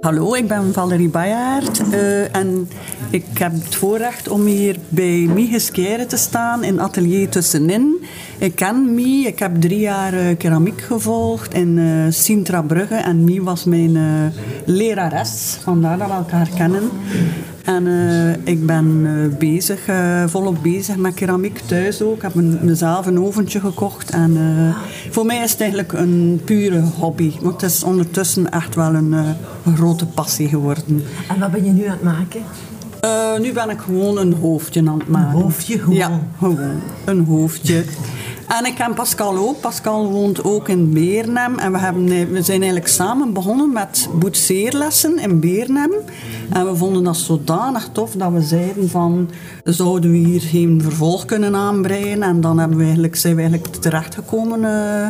Hallo, ik ben Valerie Bayaert uh, en ik heb het voorrecht om hier bij Mie te staan in Atelier Tussenin. Ik ken Mie, ik heb drie jaar uh, keramiek gevolgd in uh, Sintra Brugge en Mie was mijn lerares, vandaar dat we elkaar kennen. En uh, ik ben uh, bezig, uh, volop bezig met keramiek thuis ook. Ik heb een, mezelf een oventje gekocht. En voor mij is het eigenlijk een pure hobby. Maar het is ondertussen echt wel een, een grote passie geworden. En wat ben je nu aan het maken? nu ben ik gewoon een hoofdje aan het maken. Een hoofdje gewoon? Ja, gewoon. Een hoofdje. En ik ken Pascal ook. Pascal woont ook in Beernem. En we, hebben, we zijn eigenlijk samen begonnen met boetseerlessen in Beernem. En we vonden dat zodanig tof dat we zeiden van... Zouden we hier geen vervolg kunnen aanbreien? En dan hebben we eigenlijk, zijn we eigenlijk terechtgekomen... Uh,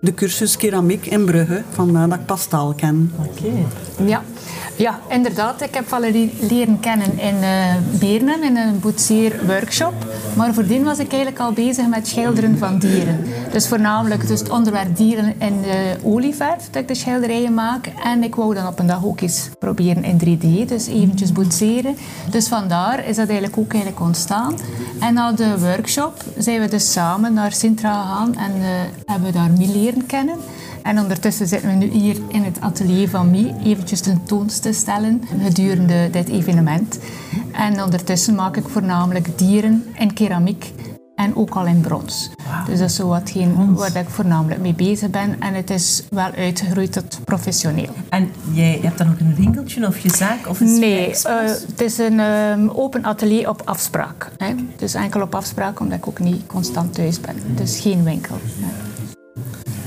de cursus keramiek in Brugge, vandaar dat ik Pascal ken. Oké. Ja. Ja, inderdaad. Ik heb Valerie leren kennen in uh, Beernem, in een boetseer-workshop. Maar voordien was ik eigenlijk al bezig met schilderen van dieren. Dus voornamelijk dus het onderwerp dieren in uh, olieverf, dat ik de schilderijen maak. En ik wou dan op een dag ook eens proberen in 3D, dus eventjes boetseren. Dus vandaar is dat eigenlijk ook eigenlijk ontstaan. En na de workshop zijn we dus samen naar Sintra gegaan en uh, hebben we daar Mie leren kennen. En ondertussen zitten we nu hier in het atelier van Mie eventjes tentoon te stellen gedurende dit evenement. En ondertussen maak ik voornamelijk dieren in keramiek en ook al in brons. Dus dat is zo watgeen waar ik voornamelijk mee bezig ben. En het is wel uitgegroeid tot professioneel. En jij hebt dan ook een winkeltje of je zaak? Of een nee, uh, het is een um, open atelier op afspraak. Hè. Dus enkel op afspraak, omdat ik ook niet constant thuis ben. Dus geen winkel.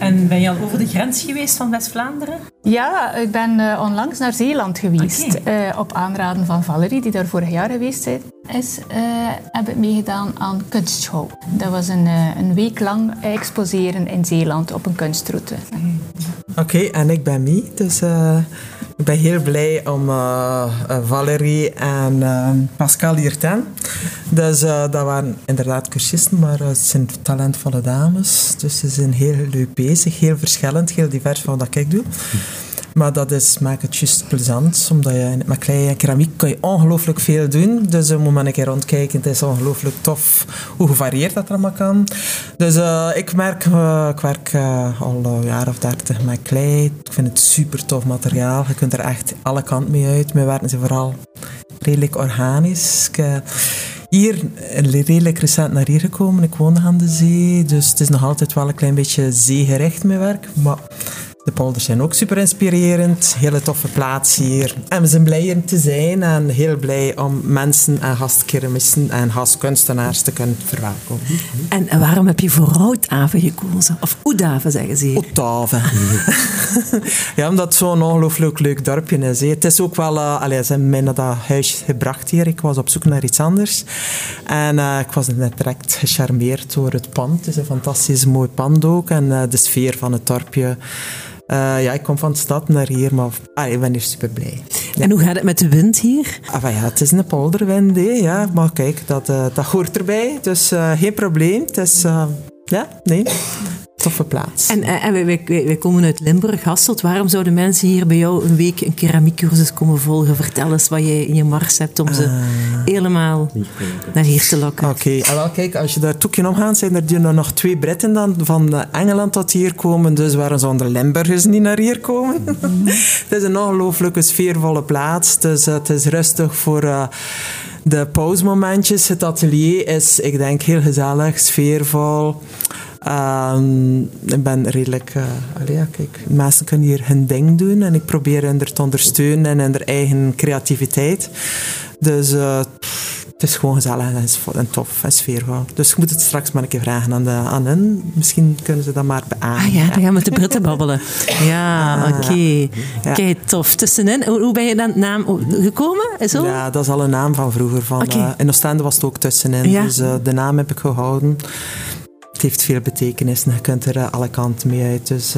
En ben je al over de grens geweest van West-Vlaanderen? Ja, ik ben uh, onlangs naar Zeeland geweest. Okay. Uh, op aanraden van Valerie, die daar vorig jaar geweest is. Uh, heb ik meegedaan aan Kunstshow. Dat was een, een week lang exposeren in Zeeland op een kunstroute. Oké, okay, en ik ben Mie. Dus ik ben heel blij om uh, Valerie en uh, Pascal hier te hebben. Dus dat waren inderdaad cursisten, maar het zijn talentvolle dames. Dus ze zijn heel leuk bezig, heel verschillend, heel divers van wat ik doe. Maar dat is, maakt het juist plezant, omdat je met klei keramiek kan je ongelooflijk veel doen. Dus je moet een keer rondkijken. Het is ongelooflijk tof hoe gevarieerd dat allemaal kan. Dus uh, ik merk, uh, ik werk uh, al een jaar of dertig met klei. Ik vind het super tof materiaal. Je kunt er echt alle kanten mee uit. We werken ze vooral redelijk organisch. Ik, hier redelijk recent naar hier gekomen. Ik woonde aan de zee, dus het is nog altijd wel een klein beetje zeegerecht mijn werk. Maar de polders zijn ook super inspirerend. Hele toffe plaats hier. En we zijn blij hier te zijn en heel blij om mensen en gastkermissen en gastkunstenaars te kunnen verwelkomen. En waarom heb je voor Routhaven gekozen? Of Oedhaven zeggen ze hier? Oethaven. ja, omdat het zo'n ongelooflijk leuk dorpje is. Het is ook wel... Uh, allee, ze hebben mij naar dat huis gebracht hier. Ik was op zoek naar iets anders. En uh, ik was net direct gecharmeerd door het pand. Het is een fantastisch mooi pand ook. En uh, de sfeer van het dorpje... Uh, ja, ik kom van de stad naar hier, maar ah, ik ben hier super blij. En hoe gaat het met de wind hier? Ah, ja, het is een polderwind, hè, ja. maar kijk, dat, uh, dat hoort erbij. Dus uh, geen probleem. Het is, ja, nee toffe plaats. En, en wij, wij, wij, komen uit Limburg, Hasselt. Waarom zouden mensen hier bij jou een week een keramiekcursus komen volgen? Vertel eens wat je in je mars hebt om ze helemaal naar hier te lokken. Oké, okay. wel kijk, als je daar toekje omgaat, zijn er nog twee Britten dan van Engeland tot hier komen. Dus waarom zouden Limburgers niet naar hier komen? het is een ongelooflijke sfeervolle plaats. Dus het is rustig voor... Uh, de pauzmomentjes. Het atelier is, ik denk, heel gezellig, sfeervol. Um, ik ben redelijk... Uh, allee, ja, kijk, mensen kunnen hier hun ding doen en ik probeer hen er te ondersteunen en in hun eigen creativiteit. Dus uh, het is gewoon gezellig en tof en sfeervol. Dus ik moet het straks maar een keer vragen aan, de, aan hen. Misschien kunnen ze dat maar beamen. Ah ja, dan gaan we met de Britten babbelen. Ja, oké. Okay. Ja. Kijk, tof. Tussenin, hoe, hoe ben je dan naam gekomen? Zo? Ja, dat is al een naam van vroeger. Van, okay. uh, in Oostende was het ook tussenin. Ja. Dus de naam heb ik gehouden. Heeft veel betekenis en je kunt er alle kanten mee uit. Dus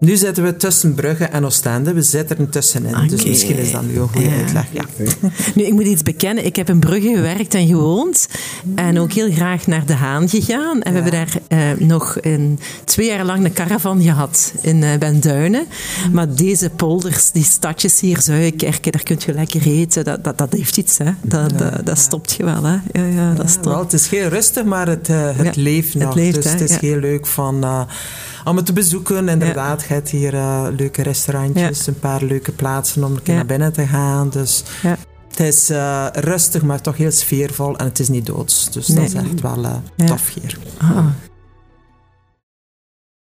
Nu zitten we tussen Brugge en Oostende. We zitten er tussenin. Dus Oké. misschien is dat nu een goede Ja. uitleg. Ja. Nu, ik moet iets bekennen. Ik heb in Brugge gewerkt en gewoond. En ook heel graag naar De Haan gegaan. En we hebben daar eh, nog een, twee jaar lang een caravan gehad in eh Benduinen. Maar deze polders, die stadjes hier, Zuikerken, daar kun je lekker eten. Dat, dat, dat heeft iets, hè. Dat, dat, dat stopt je wel, hè. Ja, ja, dat stopt. Wel, het is heel rustig, maar het, eh, het leeft het nog. leeft, dus hè, het is heel leuk van, eh, om het te bezoeken. Inderdaad, je hebt hier eh, leuke restaurantjes, een paar leuke plaatsen om een keer naar binnen te gaan. Dus Ja. het is eh, rustig, maar toch heel sfeervol. En het is niet doods. Dus dat is echt wel eh, tof hier. Ah,